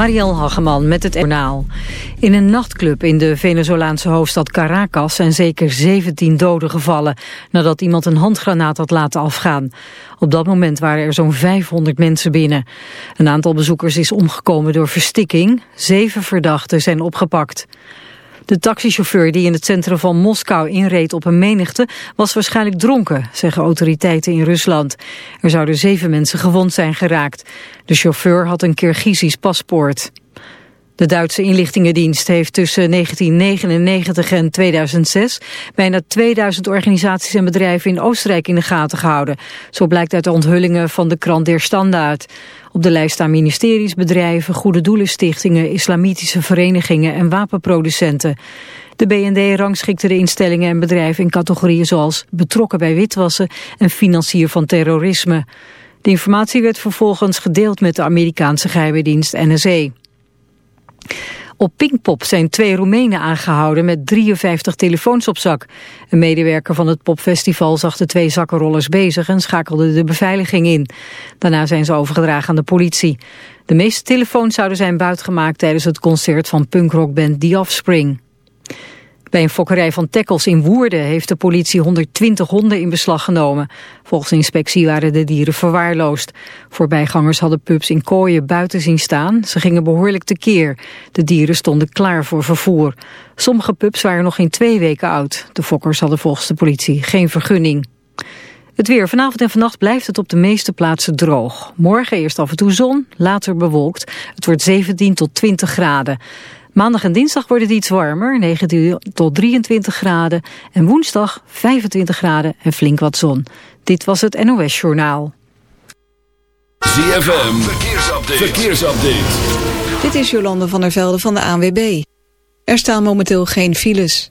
Marielle Hageman met het Journaal. In een nachtclub in de Venezolaanse hoofdstad Caracas zijn zeker 17 doden gevallen nadat iemand een handgranaat had laten afgaan. Op dat moment waren er zo'n 500 mensen binnen. Een aantal bezoekers is omgekomen door verstikking. Zeven verdachten zijn opgepakt. De taxichauffeur die in het centrum van Moskou inreed op een menigte was waarschijnlijk dronken, zeggen autoriteiten in Rusland. Er zouden zeven mensen gewond zijn geraakt. De chauffeur had een Kirgizisch paspoort. De Duitse inlichtingendienst heeft tussen 1999 en 2006 bijna 2000 organisaties en bedrijven in Oostenrijk in de gaten gehouden. Zo blijkt uit de onthullingen van de krant Der Standaard. Op de lijst staan ministeries, bedrijven, goede doelenstichtingen, islamitische verenigingen en wapenproducenten. De BND rangschikte de instellingen en bedrijven in categorieën zoals betrokken bij witwassen en financier van terrorisme. De informatie werd vervolgens gedeeld met de Amerikaanse geheime dienst NSE. Op Pinkpop zijn twee Roemenen aangehouden met 53 telefoons op zak. Een medewerker van het popfestival zag de twee zakkenrollers bezig en schakelde de beveiliging in. Daarna zijn ze overgedragen aan de politie. De meeste telefoons zouden zijn buitgemaakt tijdens het concert van punkrockband The Offspring. Bij een fokkerij van Tekkels in Woerden heeft de politie 120 honden in beslag genomen. Volgens de inspectie waren de dieren verwaarloosd. Voorbijgangers hadden pups in kooien buiten zien staan. Ze gingen behoorlijk tekeer. De dieren stonden klaar voor vervoer. Sommige pups waren nog geen twee weken oud. De fokkers hadden volgens de politie geen vergunning. Het weer. Vanavond en vannacht blijft het op de meeste plaatsen droog. Morgen eerst af en toe zon, later bewolkt. Het wordt 17 tot 20 graden. Maandag en dinsdag wordt het iets warmer, 19 tot 23 graden. En woensdag 25 graden en flink wat zon. Dit was het NOS Journaal. ZFM, verkeersupdate. verkeersupdate. Dit is Jolande van der Velde van de ANWB. Er staan momenteel geen files.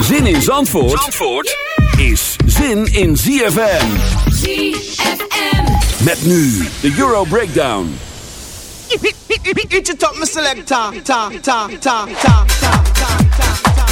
Zin in Zandvoort, Zandvoort is zin in ZFM. ZFM. Met nu de Euro Breakdown. Eat your top, my selector. Ta, ta, ta, ta, ta, ta, ta, ta.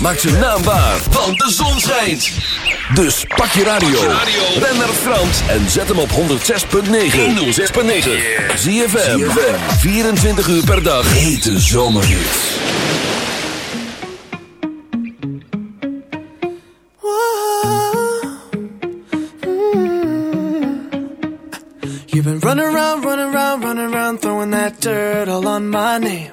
Maak zijn naam waar, want de zon schijnt. Dus pak je radio. Ben naar Frans en zet hem op 106.9. 106.9. Zie je 24 uur per dag. Hete zomerhits. You've been running around, running around, running around, throwing that dirt all on my name.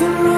rock and.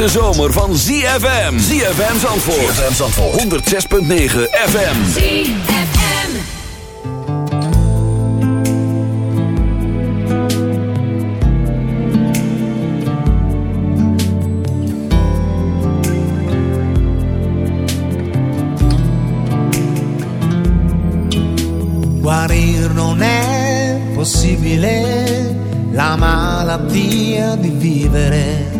Hete zomer van ZFM. ZFM Zandvoort. ZFM Zandvoort. 106.9 FM. ZFM. Guarir non è possibile la malattia di vivere.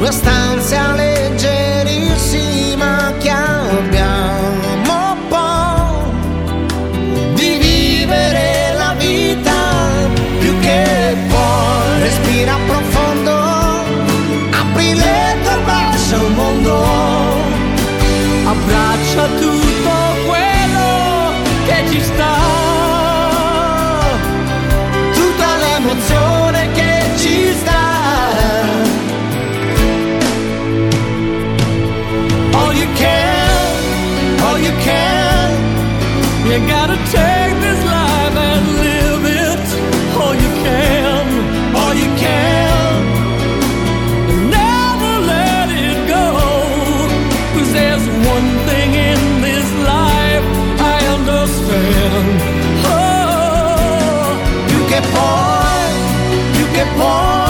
quest'ansia leggerissima che abbiamo poi di vivere la vita più che puoi. Respira profondo, apri le tue braccia al mondo, abbraccia tutto more.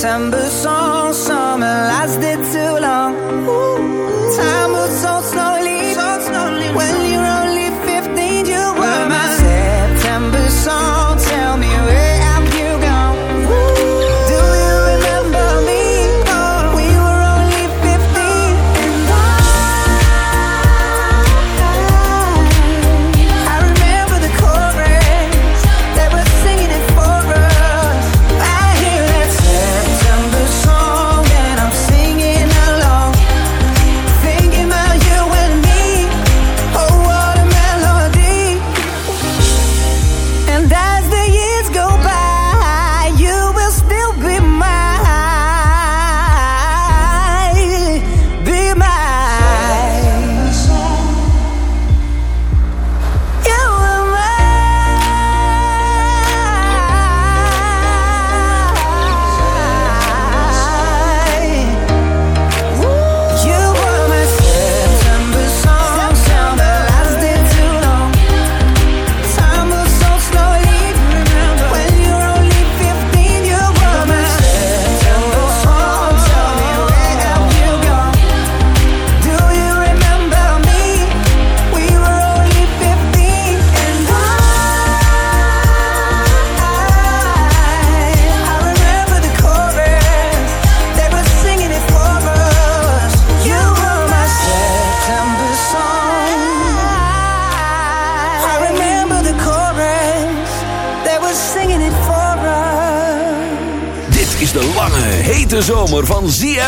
September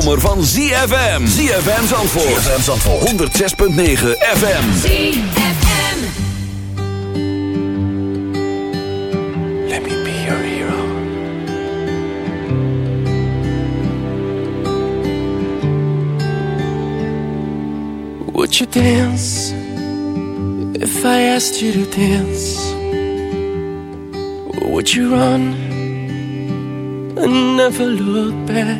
Zomer van ZFM. ZFM Zandvoort. ZFM Zandvoort. 106.9 FM. ZFM. Let me be your hero. Would you dance if I asked you to dance? Would you run and never look back?